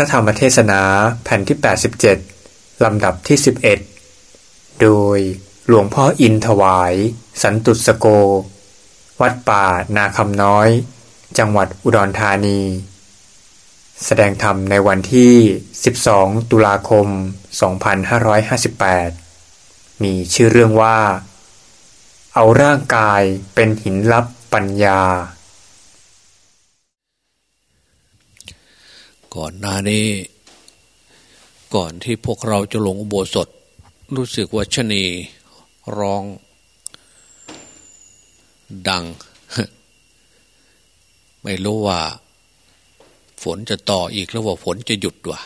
ระธรรมเทศนาแผ่นที่ 87 ลำดับที่ 11 โดยหลวงพ่ออินถวาย สันตุสโก วัดป่านาคำน้อย จังหวัดอุดรธานี แสดงธรรมในวันที่ 12 ตุลาคม 2558 มีชื่อเรื่องว่า เอาร่างกายเป็นหินลับปัญญา ก่อนหน้านี้ ก่อนที่พวกเราจะลงอุโบสถ รู้สึกว่าชนีร้องดัง ไม่รู้ว่า ฝนจะต่ออีกหรือว่าฝนจะหยุดวะ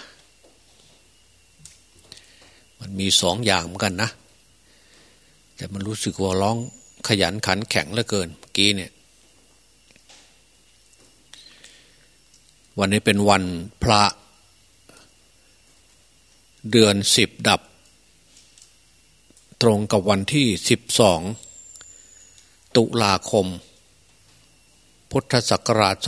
มันมีสองอย่างเหมือนกันนะ แต่มันรู้สึกว่าร้องขยันขันแข็งเหลือเกิน กี้เนี่ย วันนี้เป็นวันพระเดือนสิบดับ ตรงกับวันที่สิบสองตุลาคม พุทธศักราช 2558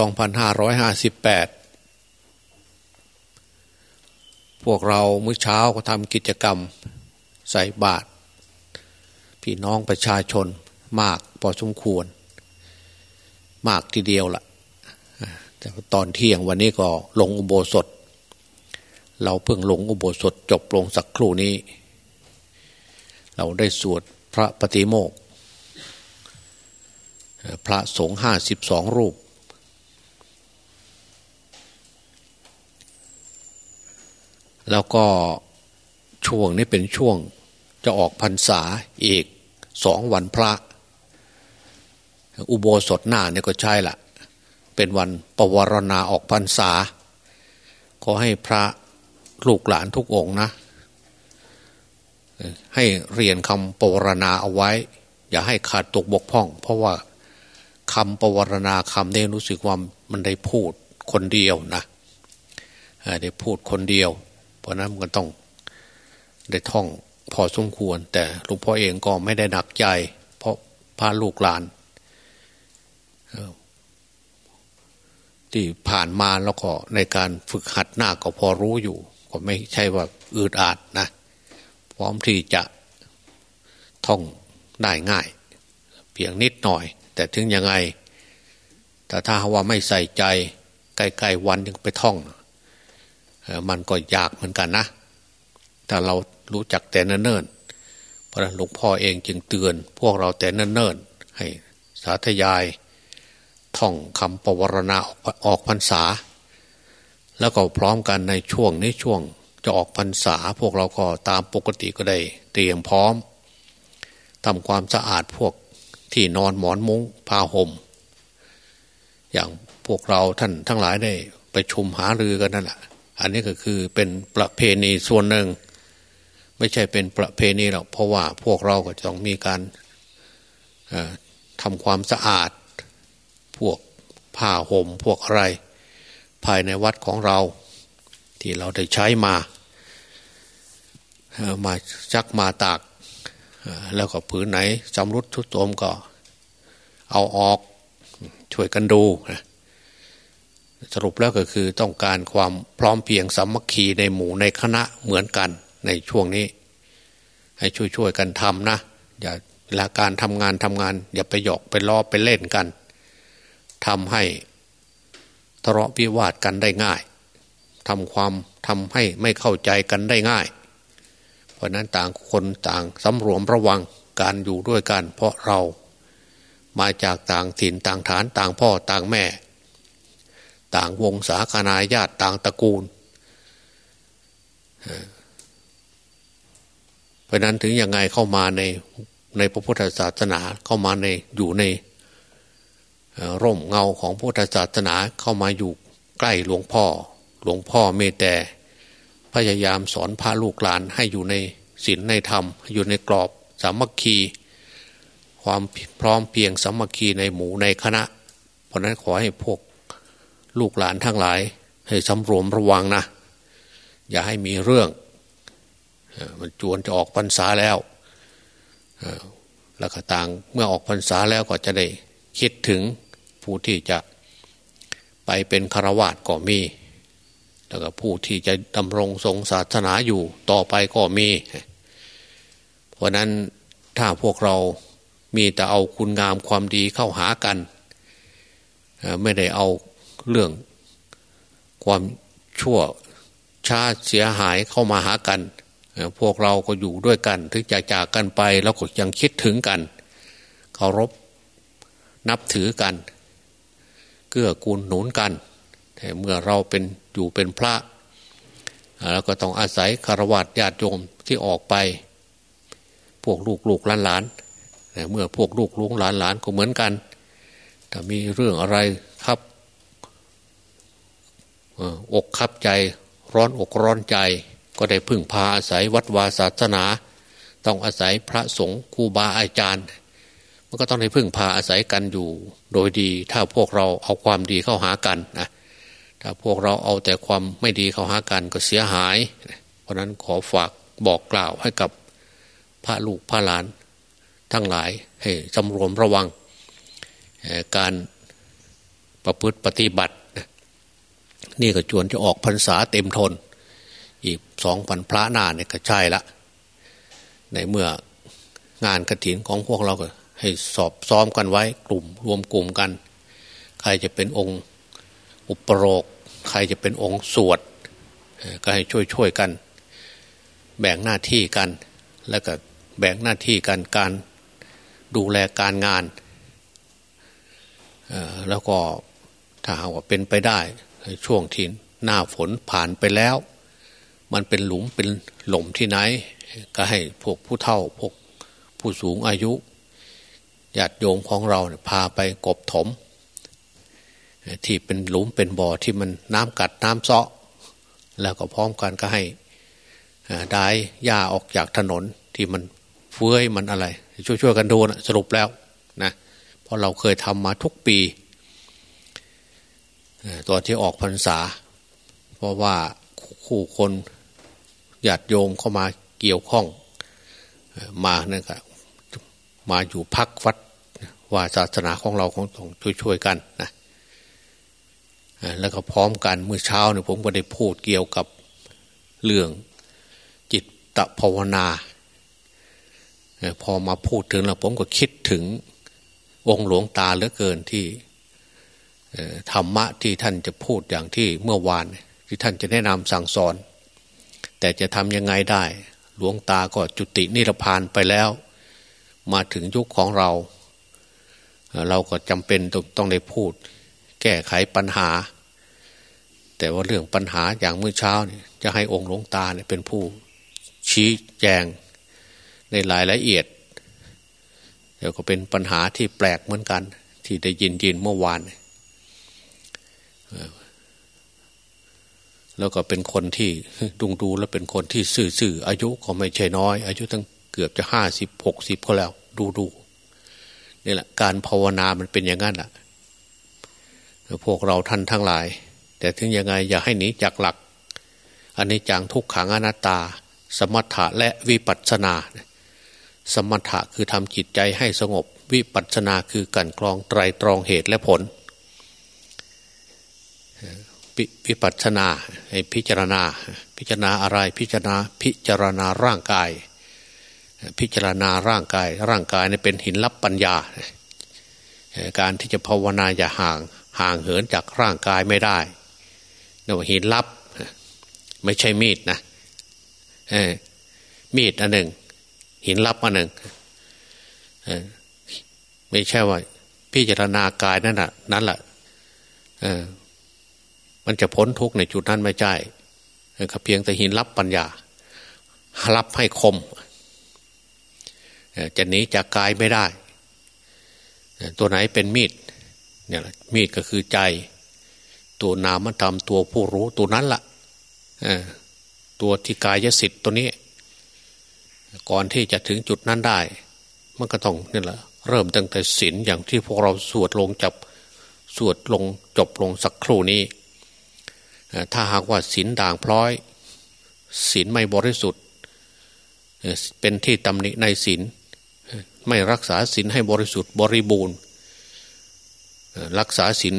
พวกเราเมื่อเช้าก็ทำกิจกรรมใส่บาตรพี่น้องประชาชนมากพอสมควร มากทีเดียวละ่ะ ตอนเที่ยงวันนี้ก็ลงอุโบสถ เราเพิ่งลงอุโบสถจบลงสักครู่นี้ เราได้สวดพระปฏิโมกข์พระสงฆ์ห้าสิบสองรูป แล้วก็ช่วงนี้เป็นช่วงจะออกพรรษาอีกสองวันพระ อุโบสถหน้าเนี่ยก็ใช่ละ เป็นวันปวารณาออกพรรษา ขอให้พระลูกหลานทุกองนะ ให้เรียนคำปวารณาเอาไว้ อย่าให้ขาดตกบกพร่อง เพราะว่าคำปวารณาคำนี้รู้สึกว่ามันได้พูดคนเดียวนะได้พูดคนเดียว เพราะนั้นมันต้องได้ท่องพอสมควร แต่หลวงพ่อเองก็ไม่ได้หนักใจ เพราะพาลูกหลาน ที่ผ่านมาแล้วก็ในการฝึกหัดหน้าก็พอรู้อยู่ ก็ไม่ใช่ว่าอืดอาดนะ พร้อมที่จะท่องได้ง่าย เพียงนิดหน่อย แต่ถึงยังไง แต่ถ้าว่าไม่ใส่ใจใกล้ๆวันยังไปท่องมันก็ยากเหมือนกันนะถ้าเรารู้จักแต่เนิ่นๆเพราะหลวงพ่อเองจึงเตือน พวกเราแต่เนิ่นๆให้สาธยาย ท่องคำปวารณาออกพรรษา แล้วก็พร้อมกันในช่วงนี้ช่วงจะออกพรรษา พวกเราก็ตามปกติก็ได้เตรียมพร้อมทำความสะอาดพวกที่นอนหมอนมุ้งผ้าห่ม อย่างพวกเราท่านทั้งหลายได้ไปชุมหารือกันนั่นแหละอันนี้ก็คือเป็นประเพณีส่วนหนึ่ง ไม่ใช่เป็นประเพณีหรอกเพราะว่าพวกเราก็ต้องมีการทำความสะอาด พวกผ้าห่มพวกอะไร ภายในวัดของเรา ที่เราได้ใช้มา มาจักมาตาก แล้วก็ผืนไหนจำรุดทุดโทมก็ เอาออกช่วยกันดูสรุปแล้วก็คือต้องการความพร้อมเพียงสามัคคีในหมู่ในคณะเหมือนกันในช่วงนี้ ให้ช่วยๆกันทำนะ อย่าเวลาการทำงานทำงาน อย่าไปหยอกไปล้อไปเล่นกัน ทำให้ทะเลาะวิวาทกันได้ง่ายทำความทำให้ไม่เข้าใจกันได้ง่าย เพราะนั้นต่างคนต่างสำรวมระวังการอยู่ด้วยกัน เพราะเรามาจากต่างถิ่นต่างฐานต่างพ่อต่างแม่ ต่างวงศาคณาญาติต่างตระกูล เพราะนั้นถึงยังไงเข้ามาในในพระพุทธศาสนาเข้ามาในอยู่ใน ร่มเงาของพุทธศาสนาเข้ามาอยู่ใกล้หลวงพ่อ หลวงพ่อเมตแต่ พยายามสอนพาลูกหลานให้อยู่ในศีลในธรรม อยู่ในกรอบสามัคคี ความพร้อมเพียงสามัคคีในหมู่ในคณะ เพราะนั้นขอให้พวกลูกหลานทั้งหลาย ให้สำรวมระวังนะ อย่าให้มีเรื่อง มันจวนจะออกพรรษาแล้วแล้วก็ต่างเมื่อออกพรรษาแล้วก็จะได้คิดถึง ผู้ที่จะไปเป็นฆราวาสก็มี แล้วก็ผู้ที่จะดำรงทรงศาสนาอยู่ต่อไปก็มี เพราะนั้นถ้าพวกเรามีแต่เอาคุณงามความดีเข้าหากัน ไม่ได้เอาเรื่องความชั่วช้าเสียหายเข้ามาหากัน พวกเราก็อยู่ด้วยกัน ถึงจะจากกันไปแล้วก็ยังคิดถึงกัน เคารพนับถือกัน กื้อกูลหนุนกันแต่เมื่อเราเป็นอยู่เป็นพระแล้วก็ต้องอาศัยคารวะญาติโยมที่ออกไป พวกลูกลูกหลานหลานแต่เมื่อพวกลูกลุงหลานหลานก็เหมือนกันถ้ามีเรื่องอะไรครับอกขับใจร้อนอกร้อนใจ ก็ได้พึ่งพาอาศัยวัดวาศาสนา ต้องอาศัยพระสงฆ์ครูบาอาจารย์ มันก็ต้องได้พึ่งพาอาศัยกันอยู่โดยดี ถ้าพวกเราเอาความดีเข้าหากันนะถ้าพวกเราเอาแต่ความไม่ดีเข้าหากันก็เสียหาย เพราะนั้นขอฝากบอกกล่าวให้กับพระลูกพระหลาน ทั้งหลายให้สำรวมระวังการประพฤติปฏิบัติ นี่ก็จวนจะออกพรรษาเต็มทน อีกสองพันพระนาเนี่ยก็ใช่ละ ในเมื่องานกระถินของพวกเราก็ ให้สอบซ้อมกันไว้กลุ่มรวมกลุ่มกัน ใครจะเป็นองค์อุปโรกใครจะเป็นองค์สวดก็ให้ช่วยช่วยกัน แบ่งหน้าที่กัน แล้วก็แบ่งหน้าที่กันการดูแลการงานแล้วก็ถ้าหากว่าเป็นไปได้ช่วงที่หน้าฝนผ่านไปแล้ว มันเป็นหลุมเป็นหล่มที่ไหน ก็ให้พวกผู้เฒ่าพวกผู้สูงอายุ ญาติโยมของเราพาไปกบถม ที่เป็นหลุมเป็นบ่อที่มันน้ำกัดน้ำเซาะ แล้วก็พร้อมกันก็ให้ได้หญ้าออกจากถนนที่มันเฟื้อยมันอะไร ช่วยๆกันดูนะสรุปแล้วนะเพราะเราเคยทำมาทุกปีตัวที่ออกพรรษา เพราะว่าคู่คนญาติโยมเข้ามาเกี่ยวข้องมาเนี่ยก็มาอยู่พักวัด ว่าศาสนาของเราของต้องช่วยๆกันนะแล้วก็พร้อมกันเมื่อเช้าเนี่ยผมก็ได้พูดเกี่ยวกับเรื่องจิตตภาวนาพอมาพูดถึงแล้วผมก็คิดถึงองค์หลวงตาเหลือเกินที่ธรรมะที่ท่านจะพูดอย่างที่เมื่อวานที่ท่านจะแนะนำสั่งสอน แต่จะทำยังไงได้ หลวงตาก็จุตินิรพานไปแล้ว มาถึงยุคของเรา เราก็จำเป็นต้องได้พูด แก้ไขปัญหา แต่ว่าเรื่องปัญหาอย่างเมื่อเช้าเนี่ยจะให้องค์หลวงตาเนี่ยเป็นผู้ชี้แจงในรายละเอียดเดี๋ยวก็เป็นปัญหาที่แปลกเหมือนกัน ที่ได้ยินยินเมื่อวาน แล้วก็เป็นคนที่ดุงดูแล้วเป็นคนที่ซื่อๆอายุก็ไม่ใช่น้อย อายุตั้งเกือบจะห้าสิบหกสิบก็แล้ว ดูดู นี่แหละการภาวนามันเป็นอย่างนั้นแหละพวกเราท่านทั้งหลาย แต่ถึงยังไงอย่าให้หนีจากหลัก อันนี้จังทุกขังอนัตตา สมถะและวิปัสสนา สมถะคือทำจิตใจให้สงบ วิปัสสนาคือการกรองไตรตรองเหตุและผลวิปัสนาให้พิจารณา พิจารณาอะไรพิจารณาพิจารณาร่างกาย พิจารณาร่างกาย ร่างกายนี่เป็นหินลับปัญญา การที่จะภาวนาอย่าห่างห่างเหินจากร่างกายไม่ได้นี่ว่าหินลับไม่ใช่มีดนะมีดอันหนึ่ง หินลับอันหนึ่งไม่ใช่ว่า พิจารณากายนั่นแหะนั่นแหละมันจะพ้นทุกข์ในจุดนั้นไม่ใช่เพียงแต่หินรับปัญญารับให้คม จะหนีจากกายไม่ได้ ตัวไหนเป็นมีดเนี่ยมีดก็คือใจ ตัวนามธรรมตัวผู้รู้ตัวนั้นละ่ะตัวที่กายสิทธิ์ตัวนี้ ก่อนที่จะถึงจุดนั้นได้ มันก็ต้องนี่แหละเริ่มตั้งแต่ศีลอย่างที่พวกเราสวดลงจับสวดลงจบลงสักครู่นี้ ถ้าหากว่าศีลด่างพร้อยศีลไม่บริสุทธิ์ เป็นที่ตำหนิในศีล ไม่รักษาศีลให้บริสุทธิ์บริบูรณ์ รักษาศีล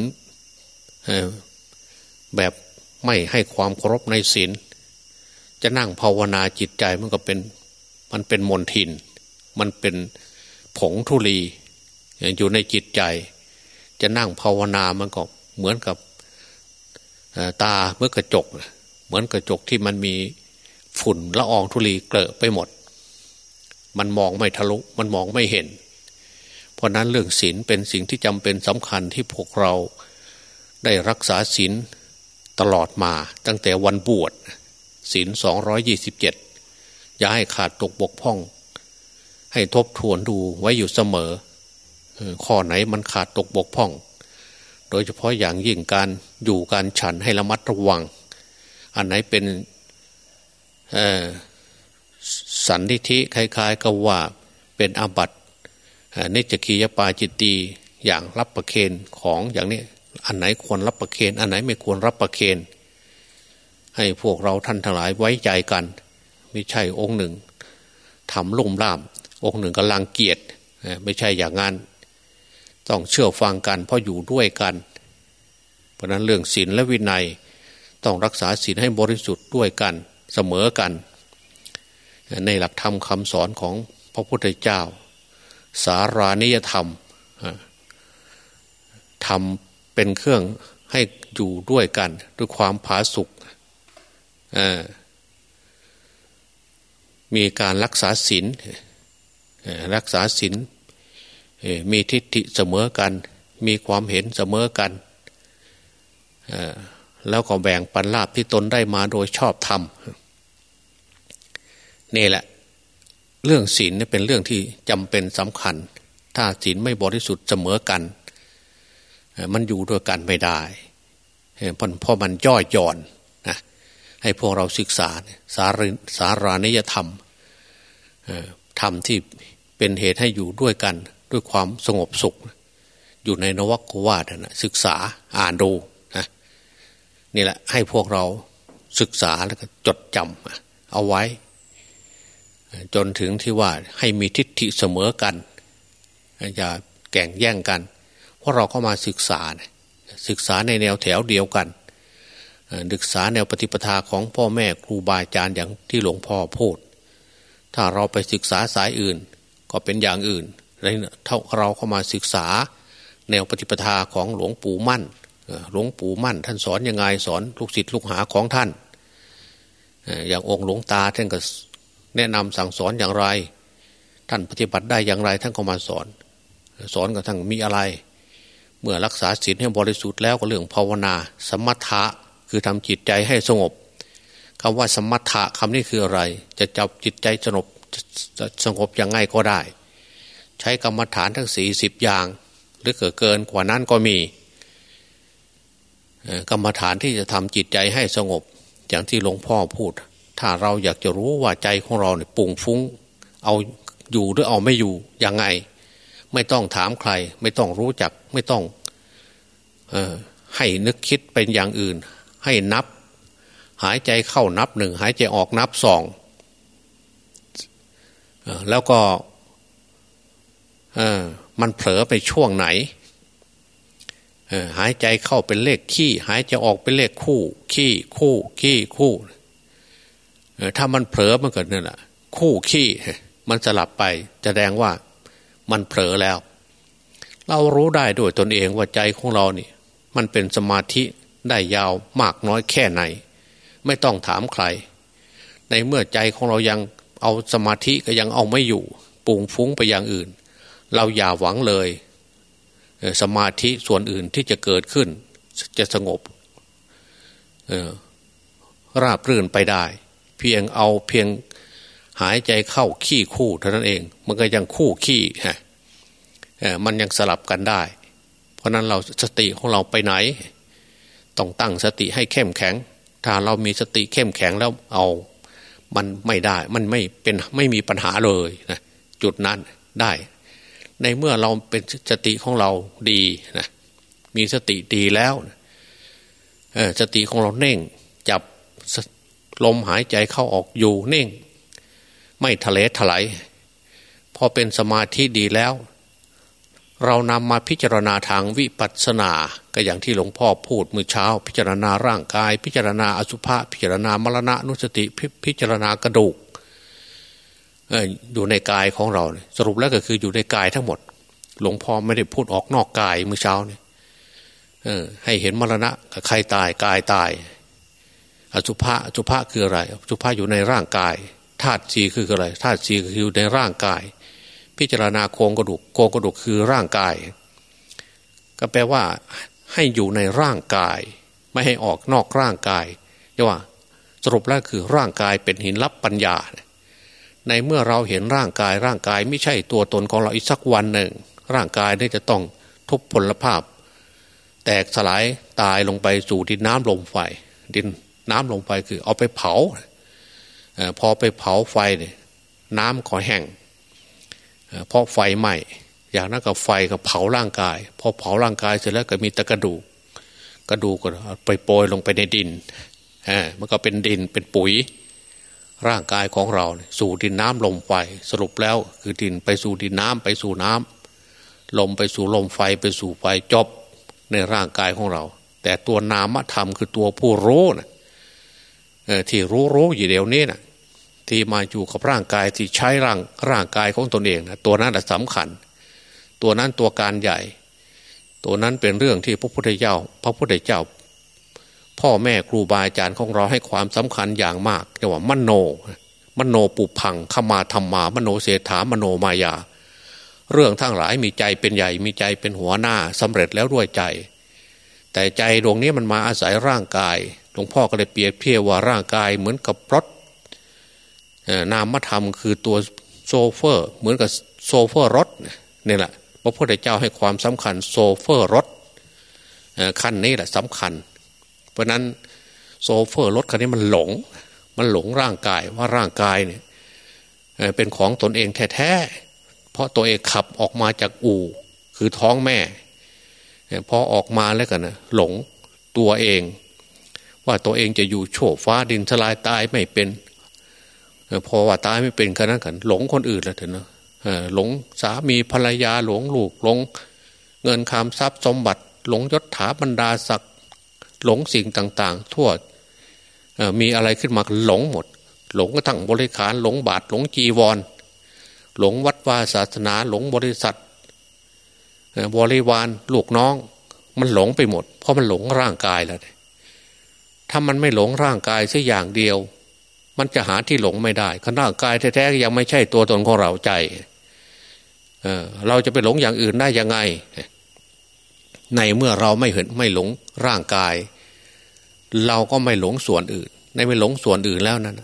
แบบไม่ให้ความเคารพในศีลจะนั่งภาวนาจิตใจมันก็เป็นมันเป็นมนทิน มันเป็นผงทุลีอยู่ในจิตใจ จะนั่งภาวนามันก็เหมือนกับตาเมื่อกระจก เหมือนกระจกที่มันมีฝุ่นละอองธุลีเกลอะไปหมด มันมองไม่ทะลุมันมองไม่เห็น เพราะนั้นเรื่องศีลเป็นสิ่งที่จำเป็นสำคัญที่พวกเราได้รักษาศีลตลอดมาตั้งแต่วันบวชศีลสองร้อยยี่สิบเจ็ดอย่าให้ขาดตกบกพร่อง ให้ทบทวนดูไว้อยู่เสมอ ข้อไหนมันขาดตกบกพร่อง โดยเฉพาะอย่างยิ่งการอยู่การฉันให้ระมัดระวัง อันไหนเป็น สันนิธิคล้าย ๆกับว่าเป็นอาบัตินิจกียปาจิตตีอย่างรับประเคนของอย่างนี้อันไหนควรรับประเคนอันไหนไม่ควรรับประเคนให้พวกเราท่านทั้งหลายไว้ใจกัน ไม่ใช่องค์หนึ่งทำลุ่มล่าม องค์หนึ่งกำลังเกียรติไม่ใช่อย่างนั้นต้องเชื่อฟังกัน เพราะอยู่ด้วยกัน เพราะนั้นเรื่องศีลและวินัย ต้องรักษาศีลให้บริสุทธิ์ด้วยกันเสมอกัน ในหลักธรรมคำสอนของพระพุทธเจ้า สารานิยธรรมทำเป็นเครื่องให้อยู่ด้วยกัน ด้วยความผาสุกมีการรักษาศีลรักษาศีลมีทิฏฐิเสมอกัน มีความเห็นเสมอกันแล้วก็แบ่งปันลาบที่ตนได้มาโดยชอบธรรม นี่แหละ เรื่องศีลเป็นเรื่องที่จำเป็นสำคัญ ถ้าศีลไม่บริสุทธิ์เสมอกัน มันอยู่ด้วยกันไม่ได้เพราะมันย่อยย่อนนะให้พวกเราศึกษาสารสารานิยธรรมธรรมที่เป็นเหตุให้อยู่ด้วยกันด้วยความสงบสุข อยู่ในนวักวาดนะศึกษาอ่านดูนะนี่แหละให้พวกเราศึกษาแล้วก็จดจำเอาไว้ จนถึงที่ว่าให้มีทิฏฐิเสมอกันอย่าแก่งแย่งกัน เพราะเราเข้ามาศึกษา ศึกษาในแนวแถวเดียวกัน ศึกษาแนวปฏิปทาของพ่อแม่ครูบาอาจารย์อย่างที่หลวงพ่อพูด ถ้าเราไปศึกษาสายอื่นก็เป็นอย่างอื่นถ้าเราเข้ามาศึกษา แนวปฏิปทาของหลวงปู่มั่น หลวงปู่มั่น ท่านสอนยังไงสอนลูกศิษย์ลูกหาของท่าน อย่างองค์หลวงตาท่านก็ แนะนำสั่งสอนอย่างไร ท่านปฏิบัติได้อย่างไรท่านก็มาสอน สอนกับทั้งมีอะไร เมื่อรักษาศีลให้บริสุทธิ์แล้วก็เรื่องภาวนา สมถะคือทำจิตใจให้สงบคำว่าสมถะคำนี้คืออะไร จะจับจิตใจสงบสงบยังไงก็ได้ ใช้กรรมฐานทั้งสี่สิบอย่าง หรือเกิดเกินกว่านั้นก็มีกรรมฐานที่จะทำจิตใจให้สงบ อย่างที่หลวงพ่อพูด ถ้าเราอยากจะรู้ว่าใจของเราเนี่ยปุ่งฟุ้ง เอาอยู่หรือเอาไม่อยู่ยังไง ไม่ต้องถามใคร ไม่ต้องรู้จักไม่ต้องออให้นึกคิดเป็นอย่างอื่น ให้นับ หายใจเข้านับหนึ่งหายใจออกนับสองแล้วก็มันเผลอไปช่วงไหนหายใจเข้าเป็นเลขขี้ หายใจออกเป็นเลขคู่ ขี้คู่ ขี้คู่ ถ้ามันเผลอมันเกิดนั่แหละคู่ขี้มันสลับไปแสดงว่ามันเผลอแล้ว เรารู้ได้ด้วยตนเองว่าใจของเรานี่ มันเป็นสมาธิได้ยาวมากน้อยแค่ไหน ไม่ต้องถามใคร ในเมื่อใจของเรายังเอาสมาธิก็ยังเอาไม่อยู่ปุงฟุ้งไปอย่างอื่น เราอย่าหวังเลย สมาธิส่วนอื่นที่จะเกิดขึ้น จะสงบราบรื่นไปได้ เพียงเอาเพียงหายใจเข้าขี้คู่เท่านั้นเอง มันก็ยังคู่ขี้ฮะมันยังสลับกันได้ เพราะนั้นเราสติของเราไปไหน ต้องตั้งสติให้เข้มแข็ง ถ้าเรามีสติเข้มแข็งแล้วเอา มันไม่ได้ มันไม่เป็นไม่มีปัญหาเลยนะจุดนั้นได้ ในเมื่อเราเป็นสติของเราดีนะมีสติดีแล้วสติของเราเน่งจับ ลมหายใจเข้าออกอยู่นิ่ง ไม่ทะเลถลายพอเป็นสมาธิดีแล้ว เรานำมาพิจารณาทางวิปัสสนา ก็อย่างที่หลวงพ่อพูดเมื่อเช้า พิจารณาร่างกาย พิจารณาอสุภะพิจารณามรณะนุสติพพิจารณากระดูกอยู่ในกายของเรา สรุปแล้วก็คืออยู่ในกายทั้งหมด หลวงพ่อไม่ได้พูดออกนอกกายเมื่อเช้าเนี่ยให้เห็นมรณะใครตายกายตาย อสุภะอสุภะคืออะไรอสุภะอยู่ในร่างกายธาตุสีคืออะไรธาตุสีคืออยู่ในร่างกาย พิจารณาโครงกระดูกโครงกระดูกคือร่างกาย ก็แปลว่า ให้อยู่ในร่างกาย ไม่ให้ออกนอกร่างกายเรียกว่า สรุปแล้วคือร่างกายเป็นหินรับปัญญา ในเมื่อเราเห็นร่างกายร่างกายไม่ใช่ตัวตนของเราอีกสักวันหนึ่ง ร่างกายนี่จะต้องทุบพลภาพ แตกสลายตายลงไปสู่ดินน้ำลมไฟดิน น้ำลงไปคือ เอาไปเผาพอไปเผาไฟเนี่ยน้ำขอแห้งเพราะไฟไหม้อย่างนั้นกับไฟกับเผาร่างกาย พอเผาร่างกายเสร็จแล้วก็มีตะกระดูกกระดูกก็ไปโปรยลงไปในดินมันก็เป็นดินเป็นปุ๋ย ร่างกายของเรา สู่ดินน้ำลมไฟสรุปแล้ว คือดินไปสู่ดินน้ำไปสู่น้ำลมไปสู่ลมไฟไปสู่ไฟจบในร่างกายของเรา แต่ตัวนามธรรมคือตัวผู้รู้นะ ที่รู้รู้อยู่เดียวนี้นะที่มาอยู่กับร่างกายที่ใช้ร่างร่างกายของตนเองนะตัวนั้นสำคัญ ตัวนั้นตัวการใหญ่ ตัวนั้นเป็นเรื่องที่พระพุทธเจ้า พระพุทธเจ้า พ่อแม่ครูบาอาจารย์ของเราให้ความสำคัญอย่างมากเรียกว่ามโน มโนปุพังขมาธรรมามโนเสถามโนมายา เรื่องทั้งหลายมีใจเป็นใหญ่มีใจเป็นหัวหน้าสำเร็จแล้วด้วยใจ แต่ใจดวงนี้มันมาอาศัยร่างกาย หลวงพ่อก็เลยเปรียบเทียบว่าร่างกายเหมือนกับรถนามธรรมคือตัวโชเฟอร์ เหมือนกับโชเฟอร์รถนี่แหละพระพุทธเจ้าให้ความสำคัญโชเฟอร์รถคันนี้แหละสำคัญ เพราะนั้นโชเฟอร์รถคันนี้มันหลง มันหลงร่างกายว่าร่างกายเนี่ยเป็นของตนเองแท้ๆ เพราะตัวเองขับออกมาจากอู่คือท้องแม่พอออกมาแล้วกันนะหลงตัวเอง ว่าตัวเองจะอยู่โฉบฟ้าดินสลายตายไม่เป็นพอว่าตายไม่เป็นขนาดกันหลงคนอื่นแล้วเถอะนะหลงสามีภรรยาหลงลูกหลง เงินคำทรัพย์สมบัติ หลงยศถาบรรดาศักดิ์หลงสิ่งต่าง ๆ ทั่วมีอะไรขึ้นมาหลงหมด หลงกระทั่งบริขารหลงบาทหลงจีวร หลงวัดวาศาสนาหลงบริษัทบริวารลูกน้อง มันหลงไปหมด เพราะมันหลงร่างกายแล้ว ถ้ามันไม่หลงร่างกายสักอย่างเดียว มันจะหาที่หลงไม่ได้ขณะกายแท้ๆยังไม่ใช่ตัวตนของเราใจเเราจะไปหลงอย่างอื่นได้ยังไง ในเมื่อเราไม่เห็นไม่หลงร่างกาย เราก็ไม่หลงส่วนอื่น ในไม่หลงส่วนอื่นแล้วนั้น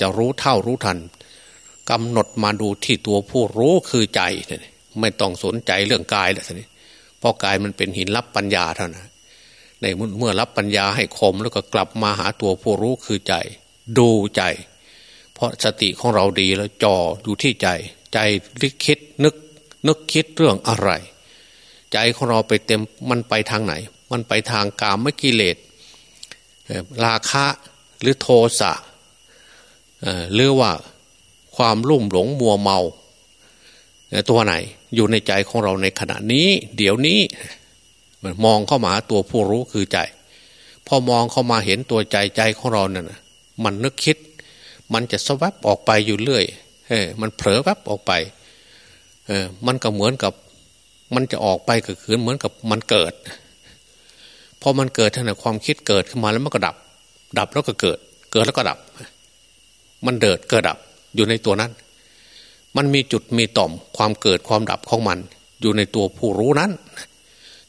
จะรู้เท่ารู้ทันกำหนดมาดูที่ตัวผู้รู้คือใจ ไม่ต้องสนใจเรื่องกายแล้วทีนี้เพราะกายมันเป็นหินรับปัญญาเท่านั้น ในเมื่อรับปัญญาให้คมแล้วก็กลับมาหาตัวผู้รู้คือใจ ดูใจ เพราะสติของเราดีแล้วจออยู่ที่ใจ ใจลิคิดนึก นึกคิดเรื่องอะไร ใจของเราไปเต็มมันไปทางไหน มันไปทางกามกิเลสราคะหรือโทสะหรือว่าความลุ่มหลงมัวเมา ตัวไหนอยู่ในใจของเราในขณะนี้ เดี๋ยวนี้ มองเข้ามาตัวผู้รู้คือใจ พอมองเข้ามาเห็นตัวใจใจของเราเนี่ยมันนึกคิด มันจะสวับออกไปอยู่เรื่อยเออมันเผลอวับออกไปเออมันก็เหมือนกับ มันจะออกไปก็คือเหมือนกับมันเกิดพอมันเกิดท่านความคิดเกิดขึ้นมาแล้วมันก็ดับ ดับแล้วก็เกิด เกิดแล้วก็ดับ มันเดิดเกิดดับอยู่ในตัวนั้น มันมีจุดมีต่อมความเกิดความดับของมัน อยู่ในตัวผู้รู้นั้น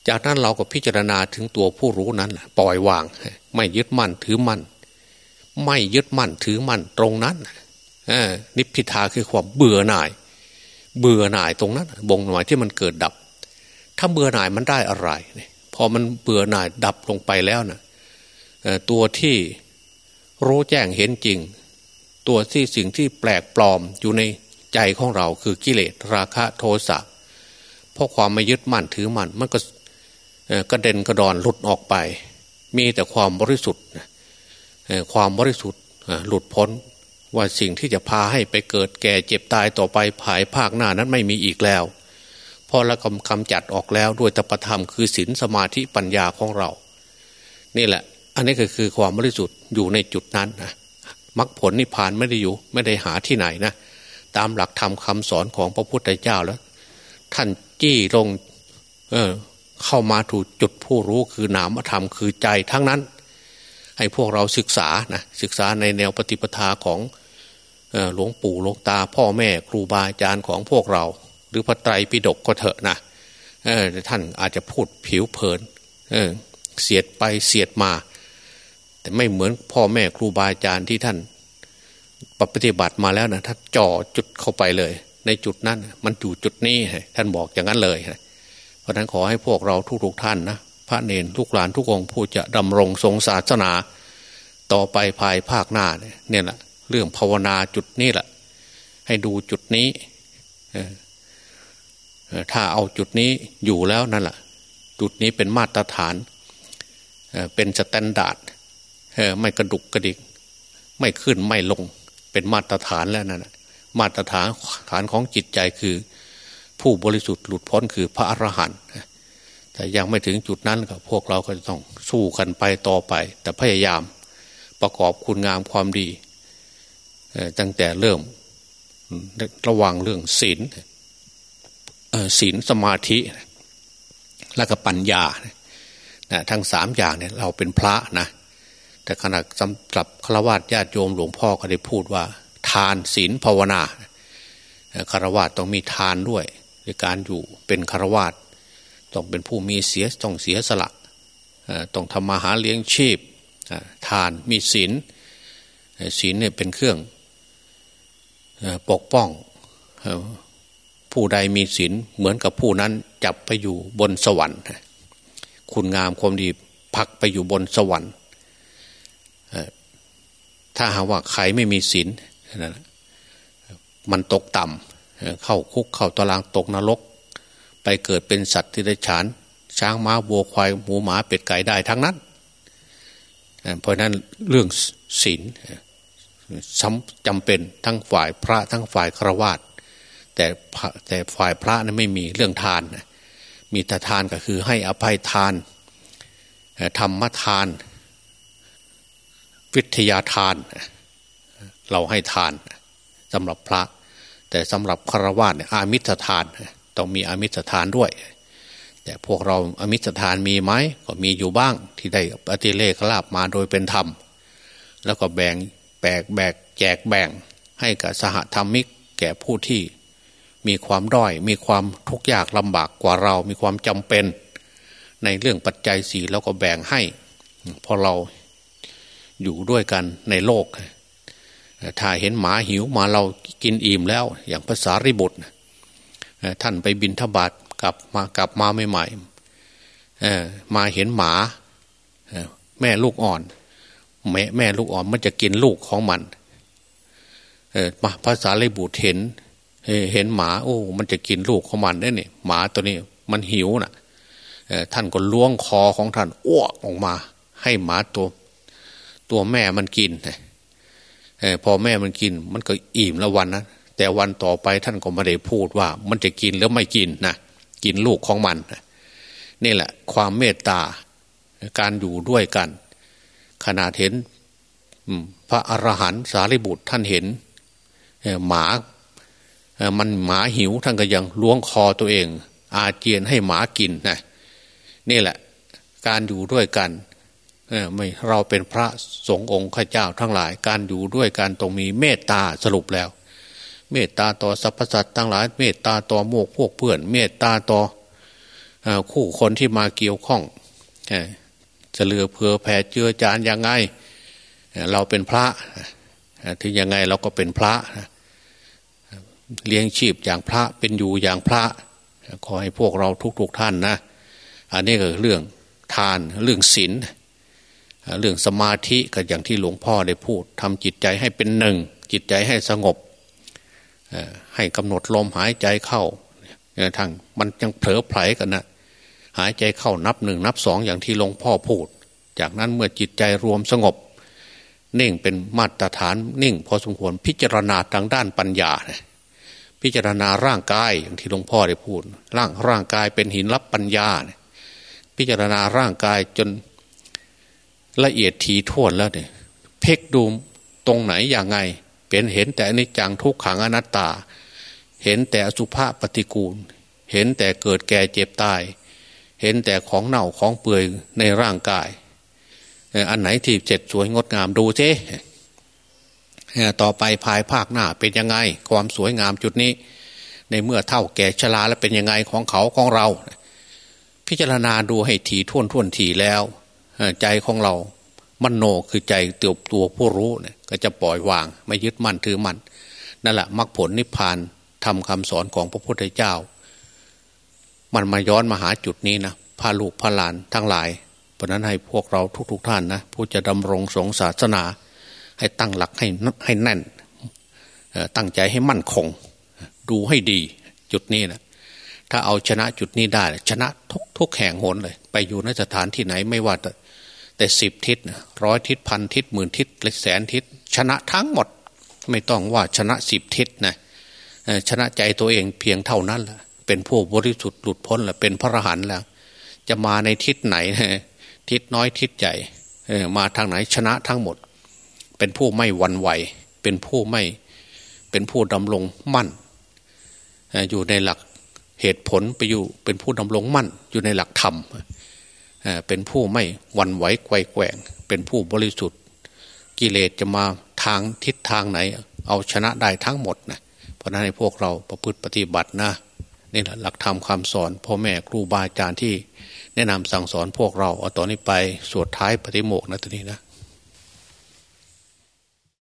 จากนั้นเราก็พิจารณาถึงตัวผู้รู้นั้น ปล่อยวาง ไม่ยึดมั่นถือมั่น ไม่ยึดมั่นถือมั่นตรงนั้นนิพพิทาคือความเบื่อหน่าย เบื่อหน่ายตรงนั้นบ่งหน่ายที่มันเกิดดับ ถ้าเบื่อหน่ายมันได้อะไรพอมันเบื่อหน่ายดับลงไปแล้วนะตัวที่รู้แจ้งเห็นจริง ตัวที่สิ่งที่แปลกปลอมอยู่ในใจของเราคือกิเลสราคะโทสะเพราะความไม่ยึดมั่นถือมั่นมันก็ กระเด็นกระดอนหลุดออกไป มีแต่ความบริสุทธิ์ความบริสุทธิ์หลุดพ้นว่าสิ่งที่จะพาให้ไปเกิดแก่เจ็บตายต่อไปภายภาคหน้านั้นไม่มีอีกแล้วพอละกำกำจัดออกแล้วด้วยตปธรรมคือศีลสมาธิปัญญาของเรา นี่แหละ อันนี้ก็คือความบริสุทธิ์อยู่ในจุดนั้นนะมรรคผลนิพพานไม่ได้อยู่ ไม่ได้หาที่ไหนนะตามหลักธรรมคาสอนของพระพุทธเจ้าแล้ว ท่านจี้ลง เออ เข้ามาถูกจุดผู้รู้คือนามธรรมคือใจทั้งนั้น ให้พวกเราศึกษานะศึกษาในแนวปฏิปทาของหลวงปู่หลวงตา พ่อแม่ครูบาอาจารย์ของพวกเรา หรือพระไตรปิฎกก็เถอะนะท่านอาจจะพูดผิวเผินเเสียดไปเสียดมา แต่ไม่เหมือนพ่อแม่ครูบาอาจารย์ที่ท่านปฏิบัติมาแล้วนะท่านจ่อจุดเข้าไปเลย ในจุดนั้นมันอยู่จุดนี้ท่านบอกอย่างนั้นเลยเพ ราะนั้นขอให้พวกเราทุกๆท่านนะพระเนรทุกหลานทุกองผู้จะดำรงทรงศาสนา ต่อไปภายภาคหน้าเนี่ยแหละเรื่องภาวนาจุดนี้แหละ ให้ดูจุดนี้ถ้าเอาจุดนี้อยู่แล้วนั่นแหละจุดนี้เป็นมาตรฐานเป็น standard ไม่กระดุกกระดิก ไม่ขึ้นไม่ลงเป็นมาตรฐานแล้วนั่นมาตรฐานฐานของจิตใจคือ ผู้บริสุทธิ์หลุดพ้นคือพระอรหันต์แต่ยังไม่ถึงจุดนั้นก็พวกเราก็ต้องสู้กันไปต่อไป แต่พยายามประกอบคุณงามความดีตั้งแต่เริ่มระวังเรื่องศีลศีลสมาธิ และก็ปัญญาทั้งสามอย่างเนี่ยเราเป็นพระนะ แต่ขณะสำหรับฆราวาสญาติโยมหลวงพ่อก็ได้พูดว่า ทานศีลภาวนาฆราวาสต้องมีทานด้วย ในการอยู่เป็นฆราวาสต้องเป็นผู้มีเสียต้องเสียสละต้องทำมาหาเลี้ยงชีพทานมีศีลศีลเนี่ยเป็นเครื่องปกป้องผู้ใดมีศีลเหมือนกับผู้นั้นจับไปอยู่บนสวรรค์ คุณงามความดีพักไปอยู่บนสวรรค์ถ้าหากว่าใครไม่มีศีลมันตกต่ำ เข้าคุกเข้าตารางตกนรก ไปเกิดเป็นสัตว์ที่ได้ฉาน ช้างม้าวัวควายหมูหมาเป็ดไก่ได้ทั้งนั้น เพราะนั้นเรื่องศีลจำเป็นทั้งฝ่ายพระทั้งฝ่ายฆราวาสแต่แต่ฝ่ายพระนั้นไม่มีเรื่องทาน มีแต่ทานก็คือให้อภัยทานธรรมทาน วิทยาทาน เราให้ทานสำหรับพระ แต่สำหรับฆราวาสเนี่ยอามิสทานต้องมีอามิสทานด้วย แต่พวกเราอามิสทานมีไหมก็มีอยู่บ้างที่ได้ปฏิเลขลาบมาโดยเป็นธรรม แล้วก็แบ่งแบกแบกแจกแบ่งให้กับสหธรรมิกแก่ผู้ที่มีความด้อย มีความทุกข์ยากลำบากกว่าเรา มีความจำเป็น ในเรื่องปัจจัยสีแล้วก็แบ่งให้ พอเราอยู่ด้วยกันในโลก ถ้าเห็นหมาหิวมาเรากินอิ่มแล้ว อย่างภาษาริบุตรท่านไปบินทบาทกลับมากลับมาใหม่ๆมาเห็นหมาแม่ลูกอ่อน แม่แม่ลูกอ่อนมันจะกินลูกของมันมาภาษาริบุตรเห็นเห็นหมา โอ้ มันจะกินลูกของมันได้เนี่ยหมาตัวนี้มันหิวนะ่ะท่านก็ล้วงคอของท่านอ้วกออกมา ให้หมาตัว ตัวแม่มันกิน พอแม่มันกินมันก็อิ่มแล้ววันนะแต่วันต่อไปท่านก็ไม่ได้พูดว่า มันจะกินหรือไม่กินนะกินลูกของมันนี่แหละ ความเมตตาการอยู่ด้วยกัน ขนาดเห็นพระอรหันต์สารีบุตรท่านเห็นหมามันหมาหิวท่านก็ยังล้วงคอตัวเอง อาเจียนให้หมากินนะนี่แหละ การอยู่ด้วยกัน ไม่เราเป็นพระสงฆ์องค์ข้าเจ้าทั้งหลาย การอยู่ด้วยการตรงมีเมตตาสรุปแล้ว เมตตาต่อสรรพสัตว์ทั้งหลาย เมตตาต่อโมกพวกเพื่อน เมตตาต่อคู่คนที่มาเกี่ยวข้องจะเลือเผื่อแผ่เจือจานยังไง เราเป็นพระถึงยังไงเราก็เป็นพระเลี้ยงชีพอย่างพระเป็นอยู่อย่างพระ ขอให้พวกเราทุกๆทท่านนะ อันนี้ก็เรื่องทานเรื่องศีล เรื่องสมาธิก็อย่างที่หลวงพ่อได้พูดทำจิตใจให้เป็นหนึ่ง จิตใจให้สงบให้กำหนดลมหายใจเข้าทางมันยังเผลอไผลกันนะหายใจเข้านับหนึ่งนับสองอย่างที่หลวงพ่อพูด จากนั้นเมื่อจิตใจรวมสงบ นิ่งเป็นมาตรฐานนิ่ง พอสมควรพิจารณาทางด้านปัญญา พิจารณาร่างกายอย่างที่หลวงพ่อได้พูด ร่างร่างกายเป็นหินรับปัญญา พิจารณาร่างกายจน ละเอียดทีท่วนแล้วเนี่ยเพ่กดูตรงไหนอย่างไง เป็นเห็นแต่อนิจจังทุกขังอนัตตา เห็นแต่อสุภะปฏิกูล เห็นแต่เกิดแก่เจ็บตาย เห็นแต่ของเน่าของเปื่อยในร่างกาย อันไหนที่เจ็ดสวยงดงามดูเจ้ต่อไปภายภาคหน้าเป็นยังไง ความสวยงามจุดนี้ ในเมื่อเท่าแก่ชราแล้วเป็นยังไงของเขาของเรา พิจารณาดูให้ถี่ท่วนท่วนถี่แล้ว ใจของเรา มันโนคือใจเตียบตัวผู้รู้เนี่ยก็จะปล่อยวาง ไม่ยึดมั่นถือมั่นนั่นแหละมรรคผลนิพพานทำคำสอนของพระพุทธเจ้า มันมาย้อนมาหาจุดนี้นะพาลูกพาหลานทั้งหลาย เพราะนั้นให้พวกเราทุก ๆทท่านนะผู้จะดำรงสงศาสนา ให้ตั้งหลักให้ให้แน่นตั้งใจให้มั่นคง ดูให้ดีจุดนี้นะ ถ้าเอาชนะจุดนี้ได้ ชนะทุกทุกแห่งหนเลย ไปอยู่ในสถานที่ไหนไม่ว่า แต่สิบทิศร้อยทิศพันทิศหมื่นทิศเล็กแสนทิศชนะทั้งหมด ไม่ต้องว่าชนะสิบทิศนะชนะใจตัวเองเพียงเท่านั้นแหละเป็นผู้บริสุทธิ์หลุดพ้นแล้วเป็นพระอรหันต์แล้ว จะมาในทิศไหนทิศน้อยทิศใหญ่มาทางไหนชนะทั้งหมด เป็นผู้ไม่วันไหว เป็นผู้ไม่เป็นผู้ดำรงมั่นอยู่ในหลัก เหตุผลไปอยู่เป็นผู้ดำรงมั่นอยู่ในหลักธรรมเป็นผู้ไม่วันไหวไกวแกว่ง เป็นผู้บริสุทธิ์ กิเลสจะมาทางทิศทางไหน เอาชนะได้ทั้งหมดนะเพราะนั้นให้พวกเราประพฤติปฏิบัตินะนี่แหละหลักธรรมคำสอนพ่อแม่ครูบาอาจารย์ที่แนะนำสั่งสอนพวกเราเอาตอนนี้ไปสวดท้ายปฏิโมกนะตอนนี้นะ